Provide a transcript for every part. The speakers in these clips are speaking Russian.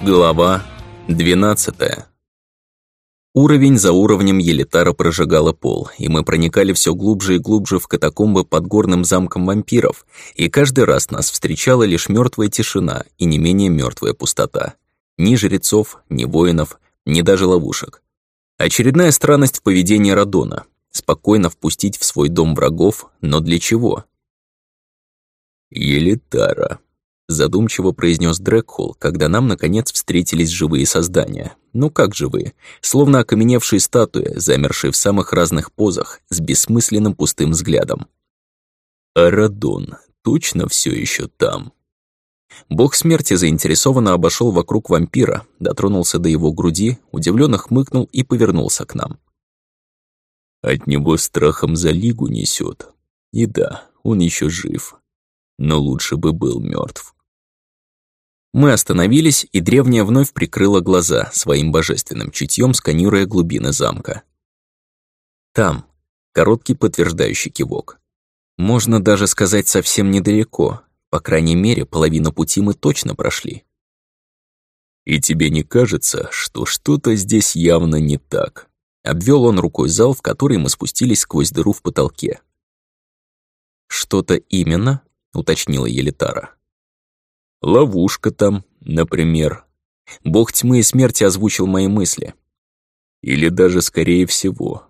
Глава 12 Уровень за уровнем Елитара прожигала пол, и мы проникали все глубже и глубже в катакомбы под горным замком вампиров, и каждый раз нас встречала лишь мертвая тишина и не менее мертвая пустота. Ни жрецов, ни воинов, ни даже ловушек. Очередная странность в поведении Радона. Спокойно впустить в свой дом врагов, но для чего? Елитара задумчиво произнес Дрэкхолл, когда нам, наконец, встретились живые создания. Ну как живые? Словно окаменевшие статуи, замершие в самых разных позах, с бессмысленным пустым взглядом. Арадон точно все еще там. Бог смерти заинтересованно обошел вокруг вампира, дотронулся до его груди, удивленно хмыкнул и повернулся к нам. От него страхом за лигу несет. И да, он еще жив. Но лучше бы был мертв. Мы остановились, и древняя вновь прикрыла глаза, своим божественным чутьем сканируя глубины замка. Там. Короткий подтверждающий кивок. Можно даже сказать совсем недалеко. По крайней мере, половину пути мы точно прошли. «И тебе не кажется, что что-то здесь явно не так?» Обвел он рукой зал, в который мы спустились сквозь дыру в потолке. «Что-то именно?» — уточнила Елитара. Ловушка там, например. Бог тьмы и смерти озвучил мои мысли. Или даже скорее всего.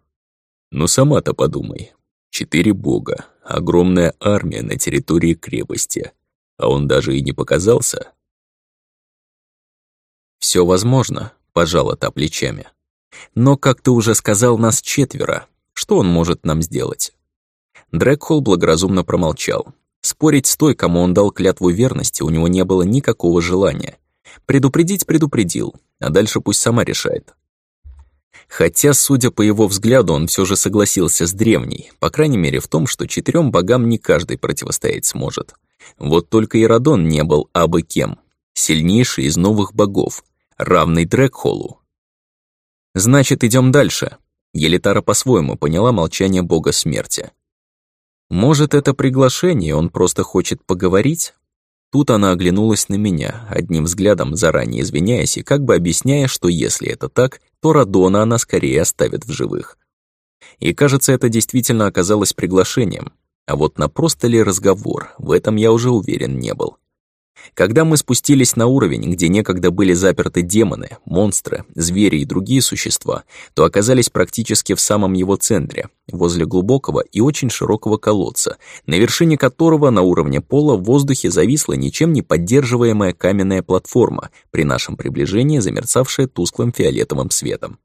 Но сама-то подумай. Четыре бога, огромная армия на территории крепости. А он даже и не показался. Все возможно, пожала та плечами. Но, как ты уже сказал, нас четверо. Что он может нам сделать? Дрэкхолл благоразумно промолчал. Спорить с той, кому он дал клятву верности, у него не было никакого желания. Предупредить предупредил, а дальше пусть сама решает. Хотя, судя по его взгляду, он все же согласился с древней, по крайней мере в том, что четырем богам не каждый противостоять сможет. Вот только Ирадон не был абы кем. Сильнейший из новых богов, равный Дрекхолу. «Значит, идем дальше». Елитара по-своему поняла молчание бога смерти. Может, это приглашение, он просто хочет поговорить? Тут она оглянулась на меня, одним взглядом заранее извиняясь и как бы объясняя, что если это так, то Радона она скорее оставит в живых. И кажется, это действительно оказалось приглашением. А вот на просто ли разговор, в этом я уже уверен не был. Когда мы спустились на уровень, где некогда были заперты демоны, монстры, звери и другие существа, то оказались практически в самом его центре, возле глубокого и очень широкого колодца, на вершине которого на уровне пола в воздухе зависла ничем не поддерживаемая каменная платформа, при нашем приближении замерцавшая тусклым фиолетовым светом.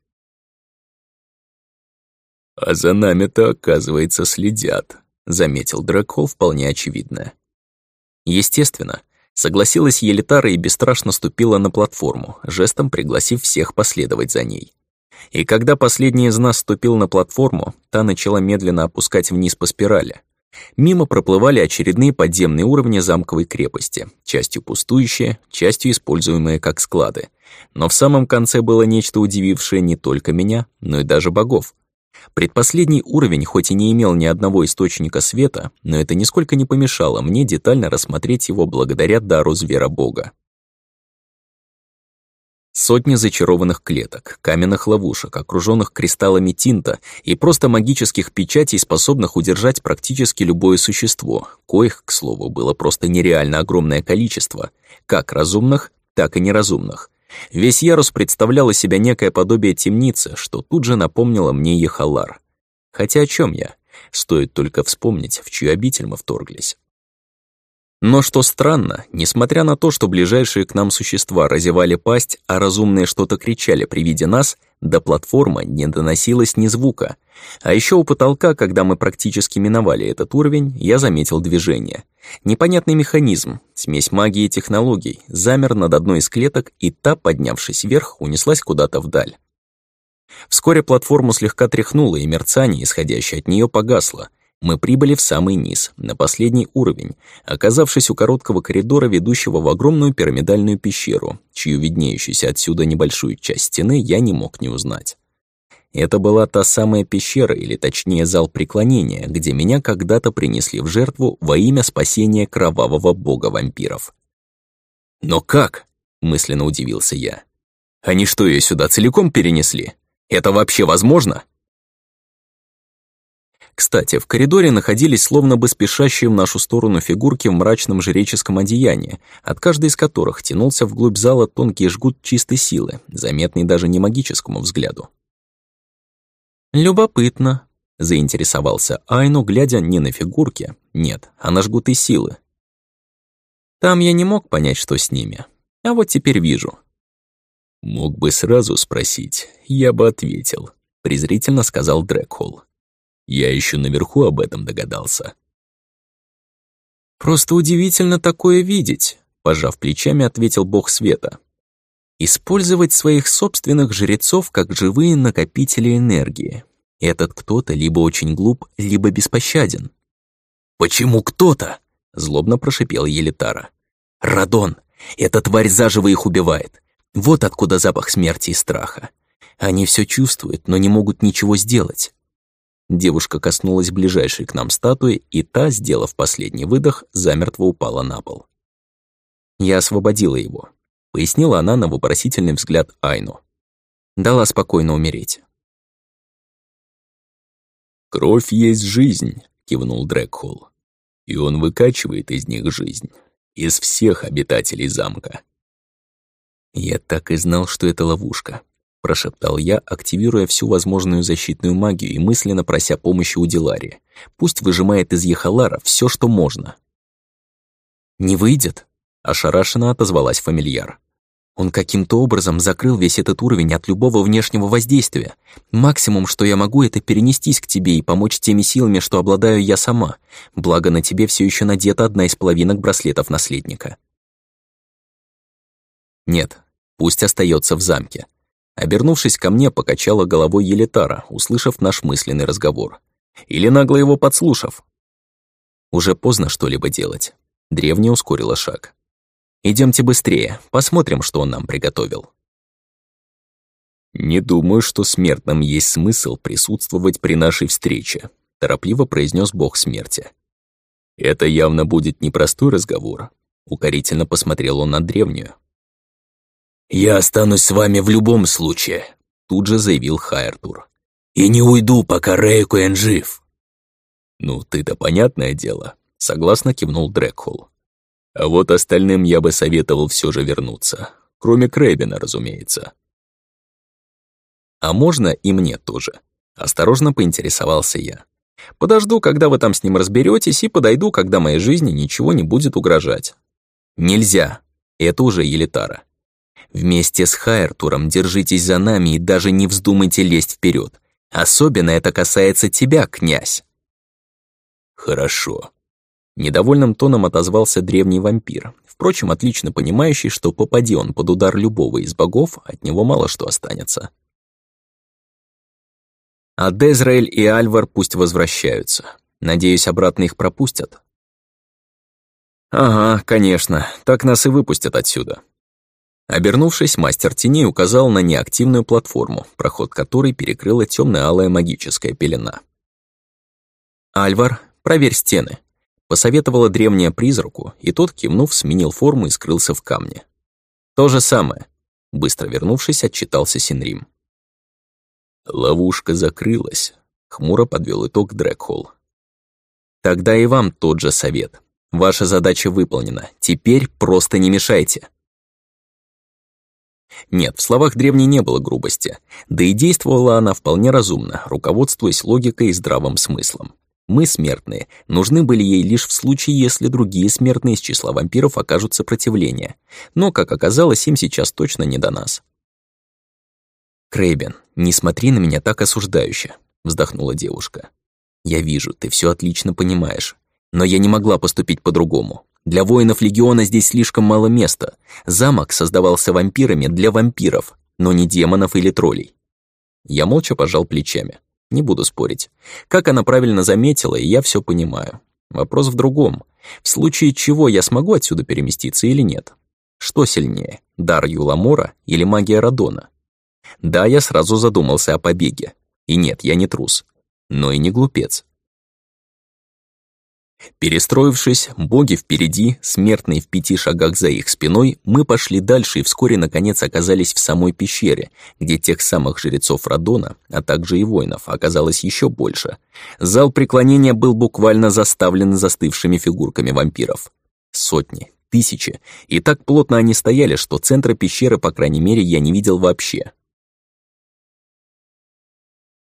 «А за нами-то, оказывается, следят», — заметил Дракхол вполне очевидное. Естественно, Согласилась Елитара и бесстрашно ступила на платформу, жестом пригласив всех последовать за ней. И когда последний из нас ступил на платформу, та начала медленно опускать вниз по спирали. Мимо проплывали очередные подземные уровни замковой крепости, частью пустующие, частью используемые как склады. Но в самом конце было нечто удивившее не только меня, но и даже богов. Предпоследний уровень хоть и не имел ни одного источника света, но это нисколько не помешало мне детально рассмотреть его благодаря дару зверобога. Сотни зачарованных клеток, каменных ловушек, окруженных кристаллами тинта и просто магических печатей, способных удержать практически любое существо, коих, к слову, было просто нереально огромное количество, как разумных, так и неразумных. Весь ярус представлял из себя некое подобие темницы, что тут же напомнило мне Ехалар. Хотя о чем я? Стоит только вспомнить, в чью обитель мы вторглись. Но что странно, несмотря на то, что ближайшие к нам существа разевали пасть, а разумные что-то кричали при виде нас, до платформы не доносилось ни звука. А еще у потолка, когда мы практически миновали этот уровень, я заметил движение. Непонятный механизм, смесь магии и технологий, замер над одной из клеток, и та, поднявшись вверх, унеслась куда-то вдаль. Вскоре платформу слегка тряхнуло, и мерцание, исходящее от нее, погасло — мы прибыли в самый низ, на последний уровень, оказавшись у короткого коридора, ведущего в огромную пирамидальную пещеру, чью виднеющуюся отсюда небольшую часть стены я не мог не узнать. Это была та самая пещера, или точнее зал преклонения, где меня когда-то принесли в жертву во имя спасения кровавого бога вампиров. Но как? мысленно удивился я. «Они что, ее сюда целиком перенесли? Это вообще возможно?» Кстати, в коридоре находились словно бы спешащие в нашу сторону фигурки в мрачном жреческом одеянии, от каждой из которых тянулся вглубь зала тонкий жгут чистой силы, заметный даже не магическому взгляду. «Любопытно», — заинтересовался Айну, глядя не на фигурки, нет, а на жгуты силы. Там я не мог понять, что с ними, а вот теперь вижу. «Мог бы сразу спросить, я бы ответил», — презрительно сказал Дрэкхолл. Я еще наверху об этом догадался. «Просто удивительно такое видеть», — пожав плечами, ответил бог света. «Использовать своих собственных жрецов как живые накопители энергии. Этот кто-то либо очень глуп, либо беспощаден». «Почему кто-то?» — злобно прошипел Елитара. «Радон! Эта тварь заживо их убивает. Вот откуда запах смерти и страха. Они все чувствуют, но не могут ничего сделать. Девушка коснулась ближайшей к нам статуи, и та, сделав последний выдох, замертво упала на пол. Я освободила его. Пояснила она на вопросительный взгляд Айну. Дала спокойно умереть. «Кровь есть жизнь», — кивнул Дрэкхолл. «И он выкачивает из них жизнь. Из всех обитателей замка». Я так и знал, что это ловушка прошептал я, активируя всю возможную защитную магию и мысленно прося помощи у Дилари. Пусть выжимает из Ехалара все, что можно. «Не выйдет?» — ошарашенно отозвалась фамильяр. «Он каким-то образом закрыл весь этот уровень от любого внешнего воздействия. Максимум, что я могу, это перенестись к тебе и помочь теми силами, что обладаю я сама. Благо на тебе все еще надета одна из половинок браслетов наследника». «Нет, пусть остается в замке. Обернувшись ко мне, покачала головой Елитара, услышав наш мысленный разговор. Или нагло его подслушав. Уже поздно что-либо делать. Древняя ускорила шаг. Идемте быстрее, посмотрим, что он нам приготовил. «Не думаю, что смертным есть смысл присутствовать при нашей встрече», торопливо произнес бог смерти. «Это явно будет непростой разговор», укорительно посмотрел он на древнюю. «Я останусь с вами в любом случае», — тут же заявил Хайртур. «И не уйду, пока Рейкуэн жив». «Ну, ты-то понятное дело», — согласно кивнул Дрэкхолл. «А вот остальным я бы советовал все же вернуться. Кроме Крэбина, разумеется». «А можно и мне тоже?» — осторожно поинтересовался я. «Подожду, когда вы там с ним разберетесь, и подойду, когда моей жизни ничего не будет угрожать». «Нельзя. Это уже Елитара. Вместе с Хайртуром держитесь за нами и даже не вздумайте лезть вперед. Особенно это касается тебя, князь. Хорошо. Недовольным тоном отозвался древний вампир, впрочем, отлично понимающий, что попади он под удар любого из богов, от него мало что останется. А Дезраэль и Альвар пусть возвращаются. Надеюсь, обратно их пропустят. Ага, конечно, так нас и выпустят отсюда. Обернувшись, мастер теней указал на неактивную платформу, проход которой перекрыла темно-алая магическая пелена. «Альвар, проверь стены», — посоветовала древняя призраку, и тот, кивнув, сменил форму и скрылся в камне. «То же самое», — быстро вернувшись, отчитался Синрим. «Ловушка закрылась», — хмуро подвел итог Дрэкхолл. «Тогда и вам тот же совет. Ваша задача выполнена. Теперь просто не мешайте». Нет, в словах древней не было грубости, да и действовала она вполне разумно, руководствуясь логикой и здравым смыслом. Мы, смертные, нужны были ей лишь в случае, если другие смертные из числа вампиров окажут сопротивление. Но, как оказалось, им сейчас точно не до нас. «Крейбен, не смотри на меня так осуждающе», — вздохнула девушка. «Я вижу, ты все отлично понимаешь. Но я не могла поступить по-другому. Для воинов Легиона здесь слишком мало места. Замок создавался вампирами для вампиров, но не демонов или троллей. Я молча пожал плечами. Не буду спорить. Как она правильно заметила, я все понимаю. Вопрос в другом. В случае чего я смогу отсюда переместиться или нет? Что сильнее, дар Юламора или магия Радона? Да, я сразу задумался о побеге. И нет, я не трус. Но и не глупец. Перестроившись, боги впереди, смертные в пяти шагах за их спиной, мы пошли дальше и вскоре, наконец, оказались в самой пещере, где тех самых жрецов Радона, а также и воинов, оказалось еще больше. Зал преклонения был буквально заставлен застывшими фигурками вампиров. Сотни, тысячи, и так плотно они стояли, что центра пещеры, по крайней мере, я не видел вообще.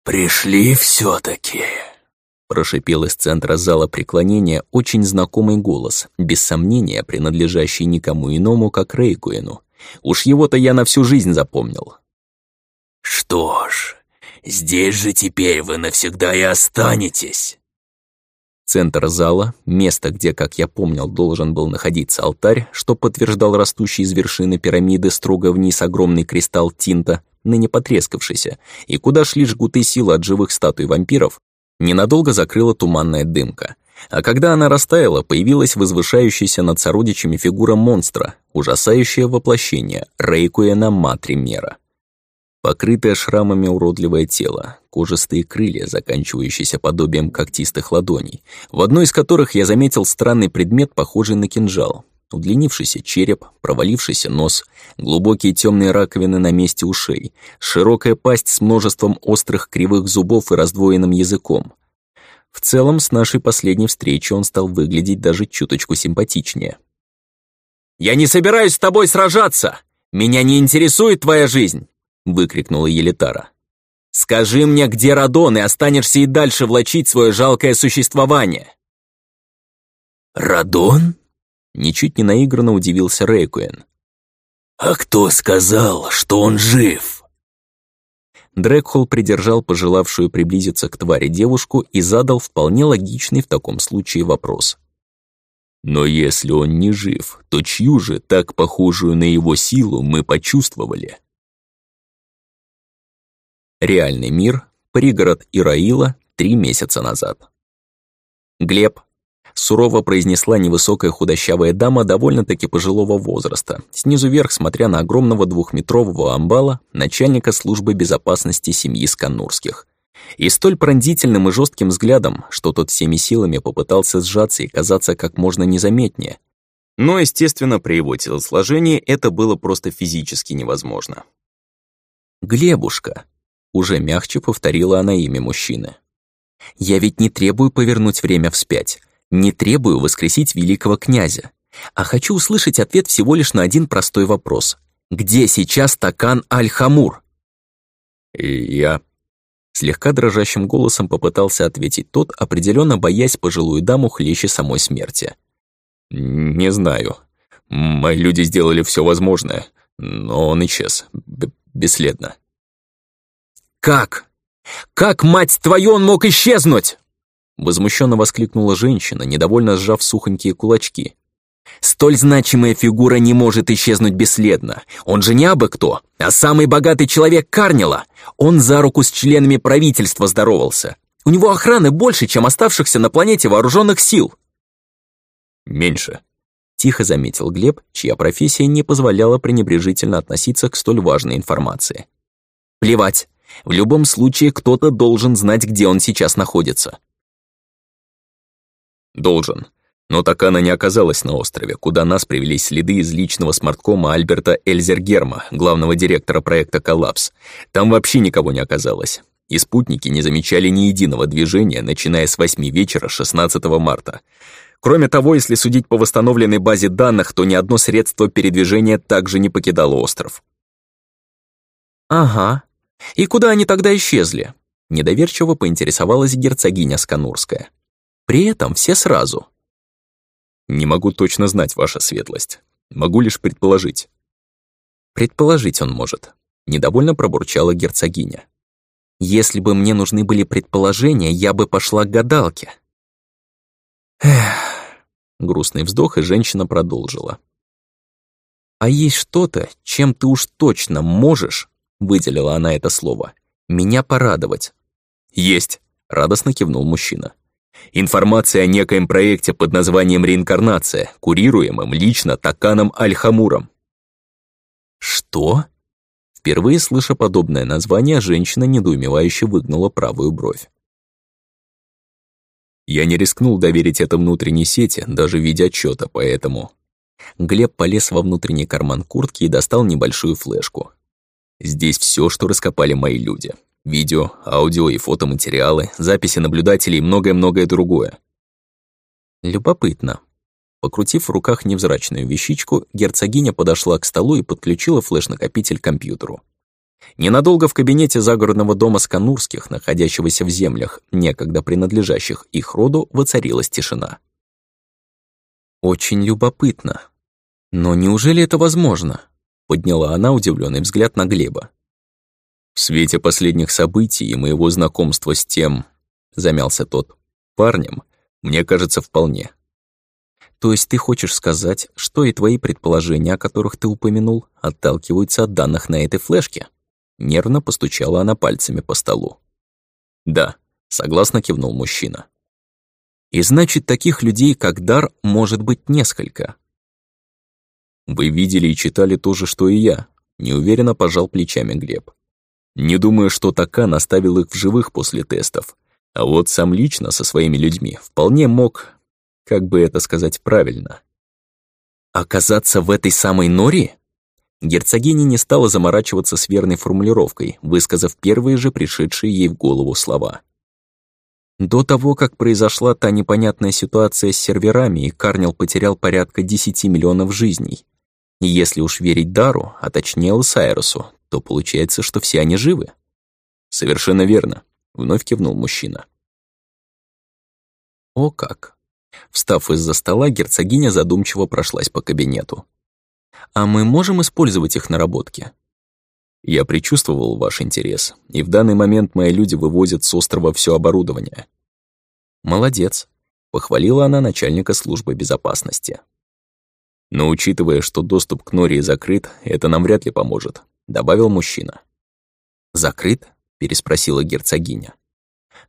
«Пришли все-таки», Прошипел из центра зала преклонения очень знакомый голос, без сомнения принадлежащий никому иному, как Рейкуину. Уж его-то я на всю жизнь запомнил. «Что ж, здесь же теперь вы навсегда и останетесь». Центр зала, место, где, как я помнил, должен был находиться алтарь, что подтверждал растущий из вершины пирамиды строго вниз огромный кристалл Тинта, ныне потрескавшийся, и куда шли жгуты силы от живых статуй вампиров, ненадолго закрыла туманная дымка. А когда она растаяла, появилась возвышающаяся над сородичами фигура монстра, ужасающее воплощение Рейкуэна Матримера. Покрытое шрамами уродливое тело, кожистые крылья, заканчивающиеся подобием когтистых ладоней, в одной из которых я заметил странный предмет, похожий на кинжал. Удлинившийся череп, провалившийся нос, глубокие темные раковины на месте ушей, широкая пасть с множеством острых кривых зубов и раздвоенным языком. В целом, с нашей последней встречи он стал выглядеть даже чуточку симпатичнее. «Я не собираюсь с тобой сражаться! Меня не интересует твоя жизнь!» — выкрикнула Елитара. «Скажи мне, где Радон, и останешься и дальше влачить свое жалкое существование!» «Радон?» Ничуть не наигранно удивился Рейкуэн. «А кто сказал, что он жив?» Дрэкхолл придержал пожелавшую приблизиться к твари девушку и задал вполне логичный в таком случае вопрос. «Но если он не жив, то чью же, так похожую на его силу, мы почувствовали?» Реальный мир, пригород Ираила, три месяца назад. Глеб, сурово произнесла невысокая худощавая дама довольно-таки пожилого возраста, снизу вверх смотря на огромного двухметрового амбала, начальника службы безопасности семьи Сканурских. И столь пронзительным и жестким взглядом, что тот всеми силами попытался сжаться и казаться как можно незаметнее. Но, естественно, при его телосложении это было просто физически невозможно. «Глебушка», — уже мягче повторила она имя мужчины. «Я ведь не требую повернуть время вспять. Не требую воскресить великого князя, а хочу услышать ответ всего лишь на один простой вопрос. Где сейчас Такан Аль-Хамур? я... Слегка дрожащим голосом попытался ответить тот, определенно боясь пожилую даму хлеще самой смерти. «Не знаю. Мои люди сделали все возможное, но он исчез. Б бесследно». «Как? Как, мать твою, он мог исчезнуть?» Возмущенно воскликнула женщина, недовольно сжав сухонькие кулачки. «Столь значимая фигура не может исчезнуть бесследно. Он же не абы кто, а самый богатый человек Карнила. Он за руку с членами правительства здоровался. У него охраны больше, чем оставшихся на планете вооруженных сил». «Меньше», — тихо заметил Глеб, чья профессия не позволяла пренебрежительно относиться к столь важной информации. «Плевать. В любом случае кто-то должен знать, где он сейчас находится». Должен. Но так она не оказалась на острове, куда нас привели следы из личного смарткома Альберта Эльзергерма, главного директора проекта «Коллапс». Там вообще никого не оказалось. И спутники не замечали ни единого движения, начиная с 8 вечера 16 марта. Кроме того, если судить по восстановленной базе данных, то ни одно средство передвижения также не покидало остров. «Ага. И куда они тогда исчезли?» Недоверчиво поинтересовалась герцогиня Сканурская. При этом все сразу. Не могу точно знать, ваша светлость. Могу лишь предположить. Предположить он может. Недовольно пробурчала герцогиня. Если бы мне нужны были предположения, я бы пошла к гадалке. Эх. Грустный вздох, и женщина продолжила. «А есть что-то, чем ты уж точно можешь, — выделила она это слово, — меня порадовать». «Есть», — радостно кивнул мужчина. Информация о некоем проекте под названием «Реинкарнация», курируемом лично Таканом Аль-Хамуром. «Что?» Впервые слыша подобное название, женщина недоумевающе выгнула правую бровь. Я не рискнул доверить это внутренней сети, даже в виде отчета, поэтому... Глеб полез во внутренний карман куртки и достал небольшую флешку. Здесь все, что раскопали мои люди. Видео, аудио и фотоматериалы, записи наблюдателей и многое-многое другое. Любопытно. Покрутив в руках невзрачную вещичку, герцогиня подошла к столу и подключила флеш-накопитель к компьютеру. Ненадолго в кабинете загородного дома Сканурских, находящегося в землях, некогда принадлежащих их роду, воцарилась тишина. «Очень любопытно. Но неужели это возможно?» Подняла она удивленный взгляд на Глеба. «В свете последних событий и моего знакомства с тем...» Замялся тот. «Парнем, мне кажется, вполне». «То есть ты хочешь сказать, что и твои предположения, о которых ты упомянул, отталкиваются от данных на этой флешке?» Нервно постучала она пальцами по столу. «Да», — согласно кивнул мужчина. «И значит, таких людей, как Дар, может быть несколько». «Вы видели и читали то же, что и я», — неуверенно пожал плечами Глеб. «Не думаю, что Такан оставил их в живых после тестов, а вот сам лично со своими людьми вполне мог, как бы это сказать правильно, оказаться в этой самой норе?» Герцогиня не стала заморачиваться с верной формулировкой, высказав первые же пришедшие ей в голову слова. До того, как произошла та непонятная ситуация с серверами, и Карнел потерял порядка 10 миллионов жизней. Если уж верить Дару, а точнее Лосайрусу, то получается, что все они живы. «Совершенно верно», — вновь кивнул мужчина. О как! Встав из-за стола, герцогиня задумчиво прошлась по кабинету. А мы можем использовать их наработки? Я предчувствовал ваш интерес, и в данный момент мои люди вывозят с острова все оборудование. Молодец, похвалила она начальника службы безопасности. Но учитывая, что доступ к Нории закрыт, это нам вряд ли поможет, добавил мужчина. Закрыт? переспросила герцогиня.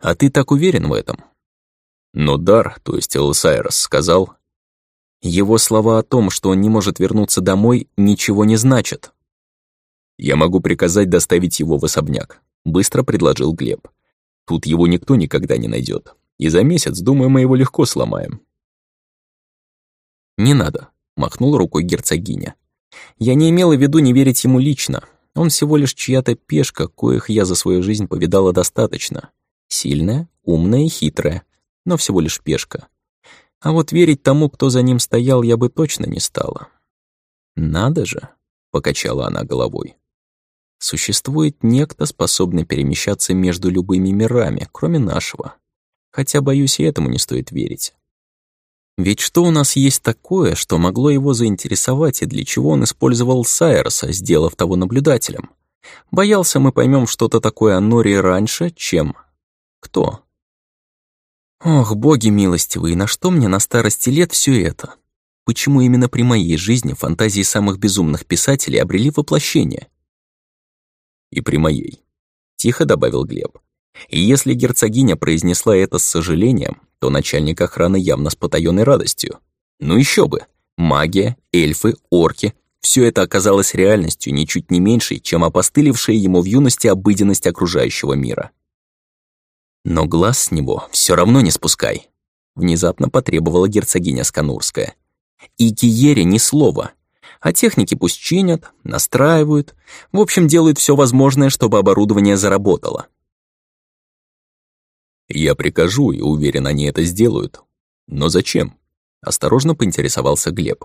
А ты так уверен в этом? Но Дар, то есть Элсайрос, сказал, его слова о том, что он не может вернуться домой, ничего не значат. «Я могу приказать доставить его в особняк», — быстро предложил Глеб. «Тут его никто никогда не найдет, и за месяц, думаю, мы его легко сломаем». «Не надо», — махнула рукой герцогиня. «Я не имела в виду не верить ему лично. Он всего лишь чья-то пешка, коих я за свою жизнь повидала достаточно. Сильная, умная и хитрая, но всего лишь пешка. А вот верить тому, кто за ним стоял, я бы точно не стала. «Надо же», — покачала она головой. «Существует некто, способный перемещаться между любыми мирами, кроме нашего. Хотя, боюсь, и этому не стоит верить. Ведь что у нас есть такое, что могло его заинтересовать и для чего он использовал Сайерса, сделав того наблюдателем? Боялся, мы поймем что-то такое о Норе раньше, чем... Кто? Ох, боги милостивые, на что мне на старости лет все это? Почему именно при моей жизни фантазии самых безумных писателей обрели воплощение? И при моей, тихо добавил Глеб. И если герцогиня произнесла это с сожалением, то начальник охраны явно с потаённой радостью. Ну еще бы! Магия, эльфы, орки — все это оказалось реальностью ничуть не меньшей, чем опостылевшая ему в юности обыденность окружающего мира. Но глаз с него все равно не спускай. Внезапно потребовала герцогиня Сканурская. И Киере ни слова. А техники пусть чинят, настраивают. В общем, делают все возможное, чтобы оборудование заработало. Я прикажу, и уверен, они это сделают. Но зачем? Осторожно поинтересовался Глеб.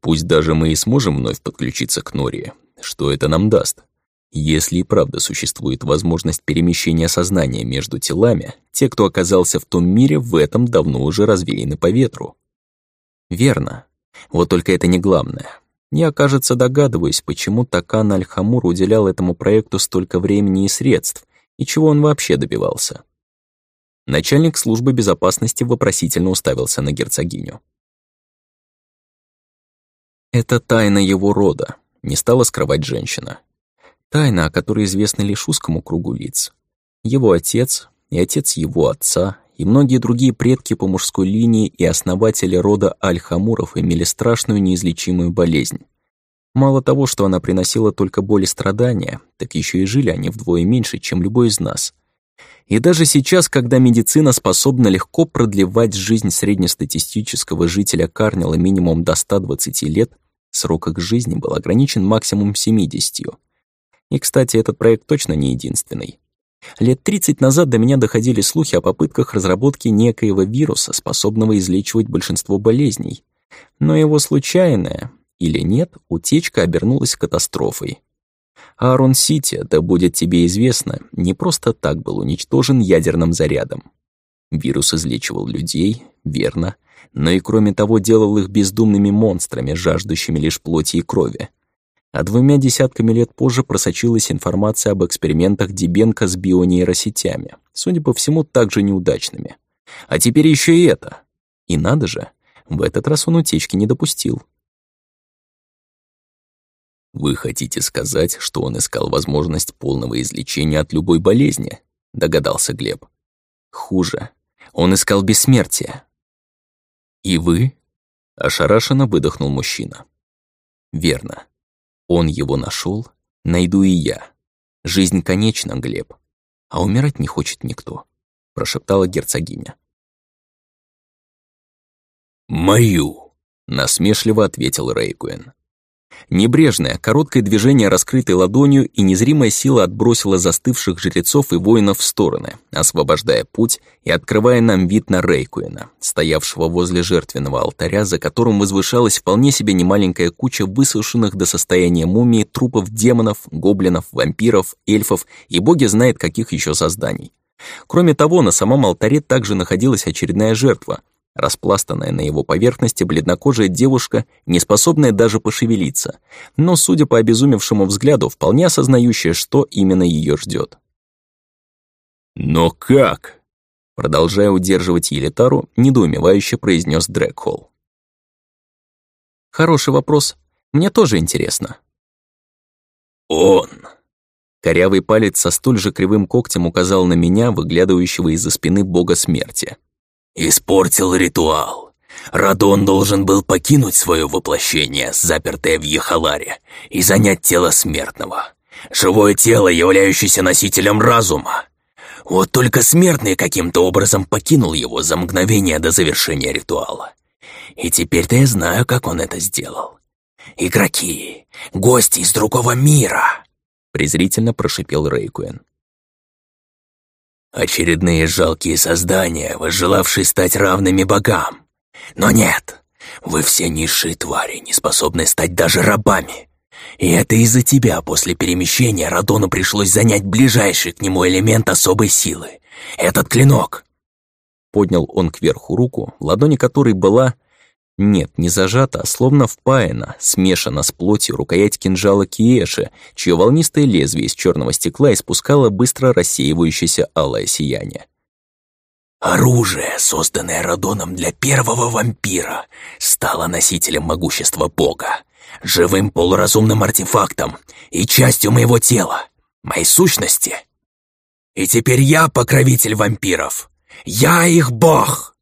Пусть даже мы и сможем вновь подключиться к Нории. Что это нам даст? Если и правда существует возможность перемещения сознания между телами, те, кто оказался в том мире, в этом давно уже развеяны по ветру. Верно. Вот только это не главное. Я, кажется, догадываюсь, почему Такан Аль-Хамур уделял этому проекту столько времени и средств, и чего он вообще добивался. Начальник службы безопасности вопросительно уставился на герцогиню. Это тайна его рода, не стала скрывать женщина. Тайна, о которой известна лишь узкому кругу лиц. Его отец и отец его отца и многие другие предки по мужской линии и основатели рода Аль-Хамуров имели страшную неизлечимую болезнь. Мало того, что она приносила только боль и страдания, так еще и жили они вдвое меньше, чем любой из нас. И даже сейчас, когда медицина способна легко продлевать жизнь среднестатистического жителя Карнела минимум до 120 лет, срок их жизни был ограничен максимум 70. И, кстати, этот проект точно не единственный. Лет 30 назад до меня доходили слухи о попытках разработки некоего вируса, способного излечивать большинство болезней. Но его случайная, или нет, утечка обернулась катастрофой. Аарон-Сити, да будет тебе известно, не просто так был уничтожен ядерным зарядом. Вирус излечивал людей, верно, но и кроме того делал их бездумными монстрами, жаждущими лишь плоти и крови. А двумя десятками лет позже просочилась информация об экспериментах Дебенко с бионейросетями, судя по всему, также неудачными. А теперь еще и это. И надо же, в этот раз он утечки не допустил. «Вы хотите сказать, что он искал возможность полного излечения от любой болезни?» — догадался Глеб. «Хуже. Он искал бессмертия». «И вы?» — ошарашенно выдохнул мужчина. «Верно. Он его нашел, найду и я. Жизнь конечна, Глеб, а умирать не хочет никто», — прошептала герцогиня. «Мою», — насмешливо ответил Рейкуэн. Небрежное, короткое движение раскрытой ладонью и незримая сила отбросила застывших жрецов и воинов в стороны, освобождая путь и открывая нам вид на Рейкуина, стоявшего возле жертвенного алтаря, за которым возвышалась вполне себе немаленькая куча высушенных до состояния мумии трупов демонов, гоблинов, вампиров, эльфов и боги знает каких еще созданий. Кроме того, на самом алтаре также находилась очередная жертва — Распластанная на его поверхности бледнокожая девушка, не способная даже пошевелиться, но, судя по обезумевшему взгляду, вполне осознающая, что именно ее ждет. «Но как?» Продолжая удерживать Елитару, недоумевающе произнес Дрэгхолл. «Хороший вопрос. Мне тоже интересно». «Он!» Корявый палец со столь же кривым когтем указал на меня, выглядывающего из-за спины бога смерти. Испортил ритуал. Радон должен был покинуть свое воплощение, запертое в Ехаларе, и занять тело смертного. Живое тело, являющееся носителем разума. Вот только смертный каким-то образом покинул его за мгновение до завершения ритуала. И теперь-то я знаю, как он это сделал. «Игроки! Гости из другого мира!» презрительно прошипел Рейкуэн. Очередные жалкие создания, возжелавшие стать равными богам. Но нет, вы все низшие твари, не способные стать даже рабами. И это из-за тебя после перемещения Радону пришлось занять ближайший к нему элемент особой силы. Этот клинок. Поднял он кверху руку, ладони которой была нет, не зажата, а словно впаяна, смешана с плотью рукоять кинжала Киеши, чье волнистое лезвие из черного стекла испускало быстро рассеивающееся алое сияние. Оружие, созданное Радоном для первого вампира, стало носителем могущества Бога, живым полуразумным артефактом и частью моего тела, моей сущности. И теперь я покровитель вампиров. Я их бог.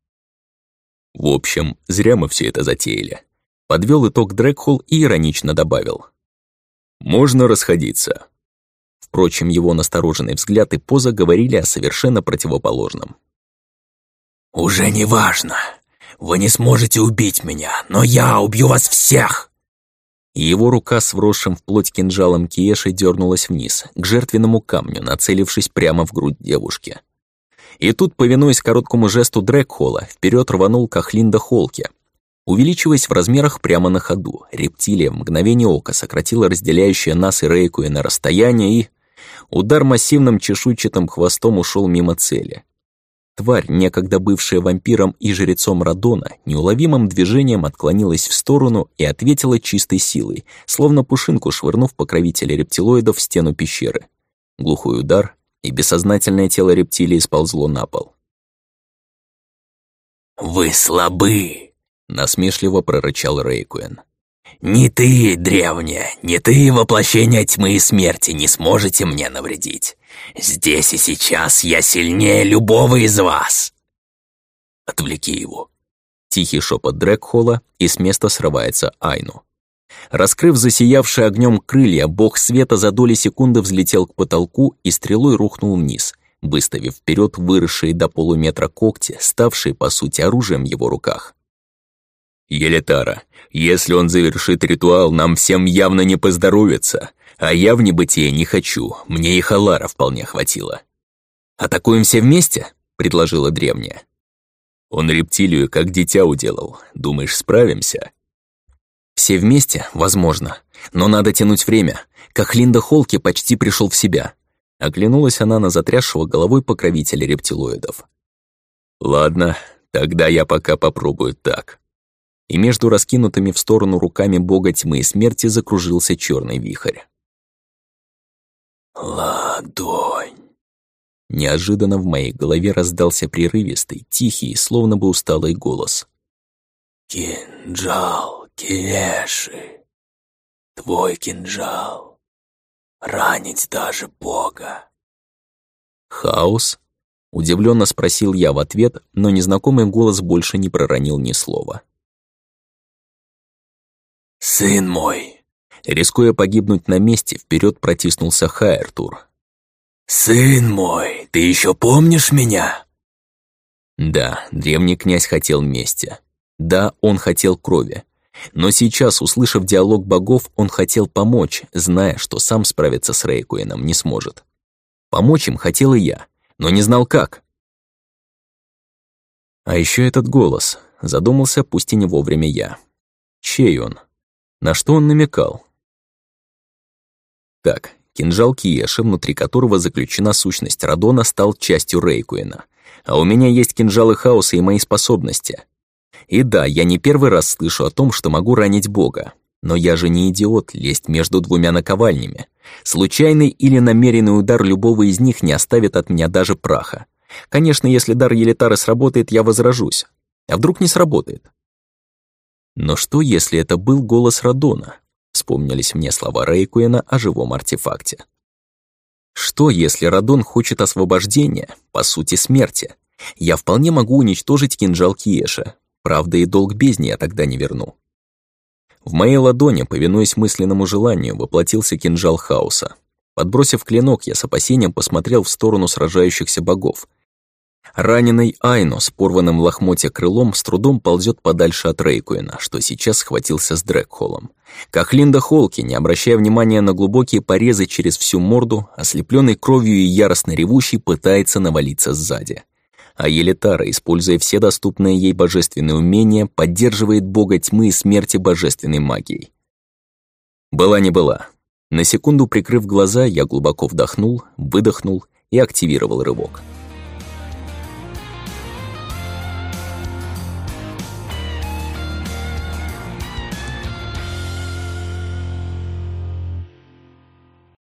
В общем, зря мы все это затеяли. Подвел итог Дрекхолл и иронично добавил. Можно расходиться. Впрочем, его настороженный взгляд и поза говорили о совершенно противоположном. «Уже не важно. Вы не сможете убить меня, но я убью вас всех!» И его рука с вросшим в плоть кинжалом Киеши дернулась вниз, к жертвенному камню, нацелившись прямо в грудь девушки. И тут, повинуясь короткому жесту Дрэгхолла, вперед рванул Кахлинда Холки. Увеличиваясь в размерах прямо на ходу, рептилия в мгновение ока сократила разделяющее нас и Рейку на расстояние и... Удар массивным чешуйчатым хвостом ушел мимо цели. Тварь, некогда бывшая вампиром и жрецом Радона, неуловимым движением отклонилась в сторону и ответила чистой силой, словно пушинку швырнув покровителя рептилоидов в стену пещеры. Глухой удар, и бессознательное тело рептилии сползло на пол. «Вы слабы!» — насмешливо прорычал Рейкуэн. «Ни ты, древняя, ни ты, воплощение тьмы и смерти, не сможете мне навредить. Здесь и сейчас я сильнее любого из вас!» «Отвлеки его!» Тихий шепот Дрекхола, и с места срывается Айну. Раскрыв засиявшие огнем крылья, бог света за доли секунды взлетел к потолку и стрелой рухнул вниз, выставив вперед выросшие до полуметра когти, ставшие, по сути, оружием в его руках. «Елетара, если он завершит ритуал, нам всем явно не поздоровится, а я в небытие не хочу, мне и Халара вполне хватило». «Атакуем все вместе?» — предложила древняя. «Он рептилию как дитя уделал. Думаешь, справимся?» «Все вместе? Возможно. Но надо тянуть время. Кахлинда Холки почти пришел в себя». Оглянулась она на затрясшего головой покровителя рептилоидов. «Ладно, тогда я пока попробую так». И между раскинутыми в сторону руками бога тьмы и смерти закружился черный вихрь. «Ладонь». Неожиданно в моей голове раздался прерывистый, тихий, словно бы усталый голос. «Кинжал, Килеши, твой кинжал, ранить даже Бога». «Хаос?» — удивленно спросил я в ответ, но незнакомый голос больше не проронил ни слова. «Сын мой!» Рискуя погибнуть на месте, вперед протиснулся Хайртур. «Сын мой, ты еще помнишь меня?» Да, древний князь хотел мести. Да, он хотел крови. Но сейчас, услышав диалог богов, он хотел помочь, зная, что сам справиться с Рейкуином не сможет. Помочь им хотел и я, но не знал как. А еще этот голос. Задумался, пусть и не вовремя я. Чей он? На что он намекал? Так, кинжал Киеши, внутри которого заключена сущность Радона, стал частью Рейкуина. А у меня есть кинжалы хаоса и мои способности. И да, я не первый раз слышу о том, что могу ранить Бога. Но я же не идиот лезть между двумя наковальнями. Случайный или намеренный удар любого из них не оставит от меня даже праха. Конечно, если дар Елитары сработает, я возражусь. А вдруг не сработает? Но что, если это был голос Радона? Вспомнились мне слова Рейкуэна о живом артефакте. Что, если Радон хочет освобождения, по сути смерти? Я вполне могу уничтожить кинжал Киеша. Правда, и долг бездни я тогда не верну. В моей ладони, повинуясь мысленному желанию, воплотился кинжал хаоса. Подбросив клинок, я с опасением посмотрел в сторону сражающихся богов, Раненый Айно с порванным лохмотья крылом с трудом ползет подальше от Рейкуина, что сейчас схватился с Дрекхолом. Кахлинда Холки, не обращая внимания на глубокие порезы через всю морду, ослепленный кровью и яростно ревущий, пытается навалиться сзади. А Елитара, используя все доступные ей божественные умения, поддерживает бога тьмы и смерти божественной магией. Была не была. На секунду прикрыв глаза, я глубоко вдохнул, выдохнул и активировал рывок.